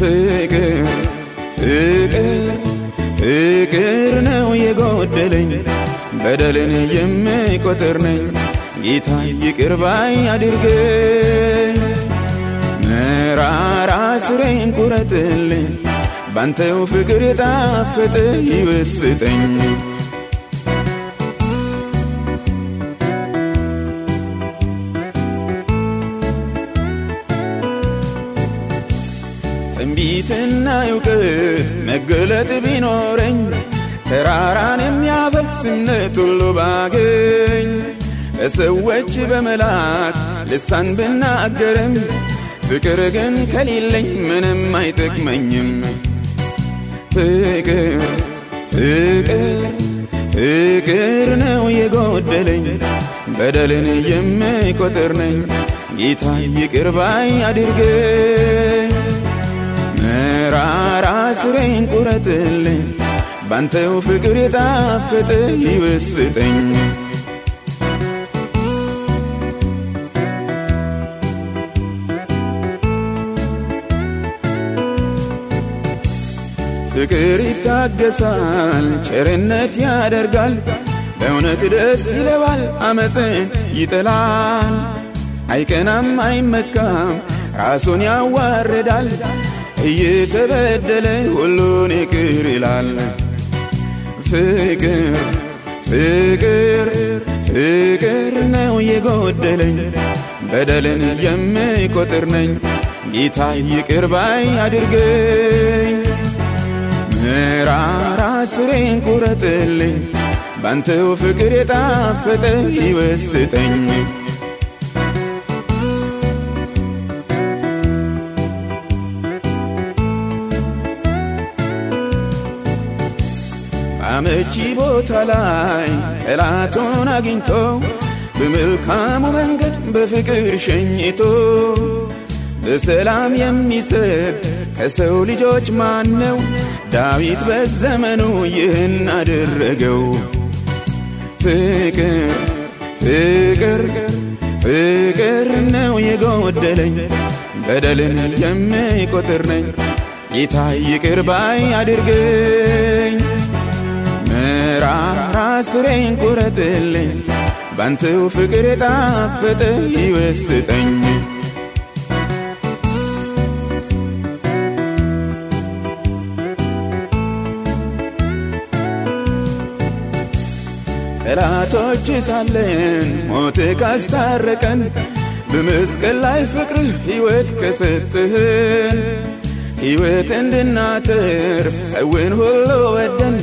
ፍቅር ፍቅር ፍቅር ነው የጎደለኝ። በደልን የምቆጥር ነኝ። ጌታ ይቅር ባይ አድርገኝ። መራራ ስሬን ቁረጥልኝ። ባንተው ፍቅር የጣፈጠ ይወስጠኝ ትንቢትና እውቀት መገለጥ ቢኖረኝ ተራራን የሚያፈልስ እምነት ሁሉ ባገኝ። ለሰዎች በመላክ ልሳን ብናገርም ፍቅር ግን ከሌለኝ ምንም አይጠቅመኝም። ፍቅር ፍቅር ፍቅር ነው የጎደለኝ በደልን የምቆጥር ነኝ። ጌታ ይቅር ባይ አድርገኝ ስሬን ቁረጥልኝ ባንተው ፍቅር የጣፈጠ ይወስጠኝ ፍቅር ይታገሳል፣ ቸርነት ያደርጋል፣ በእውነት ደስ ይለዋል፣ አመፅን ይጠላል። አይቀናም አይመካም፣ ራሱን ያዋርዳል፣ እየተበደለ ሁሉን ይቅር ይላል። ፍቅር ፍቅር ፍቅር ነው የጎደለኝ። በደልን የምቆጥር ነኝ። ጌታ ይቅር ባይ አድርገኝ። መራራ ስሬን ቁረጥልኝ። ባንተው ፍቅር የጣፈጠ ይወስጠኝ አመቺ ቦታ ላይ ጠላቱን አግኝቶ በመልካሙ መንገድ በፍቅር ሸኝቶ በሰላም የሚሰድ ከሰው ልጆች ማን ነው? ዳዊት በዘመኑ ይህን አደረገው። ፍቅር ፍቅር ፍቅር ነው የጎደለኝ በደልን የምቆጥር ነኝ ጌታ ይቅር ባይ አድርገኝ መራራ ስሬን ቁረጥልኝ ባንተው ፍቅር የጣፈጠ ይወስጠኝ። ጠላቶች ሳለን ሞት ካስታረቀን በመስቀል ላይ ፍቅርህ ሕይወት ከሰጥህን ሕይወት እንድናተርፍ ሰውን ሁሉ ወደን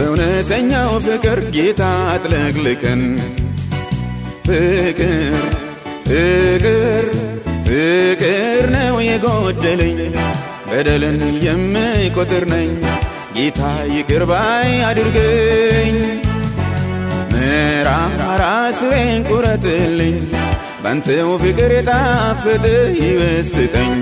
በእውነተኛው ፍቅር ጌታ አጥለቅልቀን። ፍቅር ፍቅር ፍቅር ነው የጎደለኝ። በደልን የምቆጥር ነኝ። ጌታ ይቅር ባይ አድርገኝ። መራራ ስሬን ቁረጥልኝ። ባንተው ፍቅር የጣፈጠ ይወስጠኝ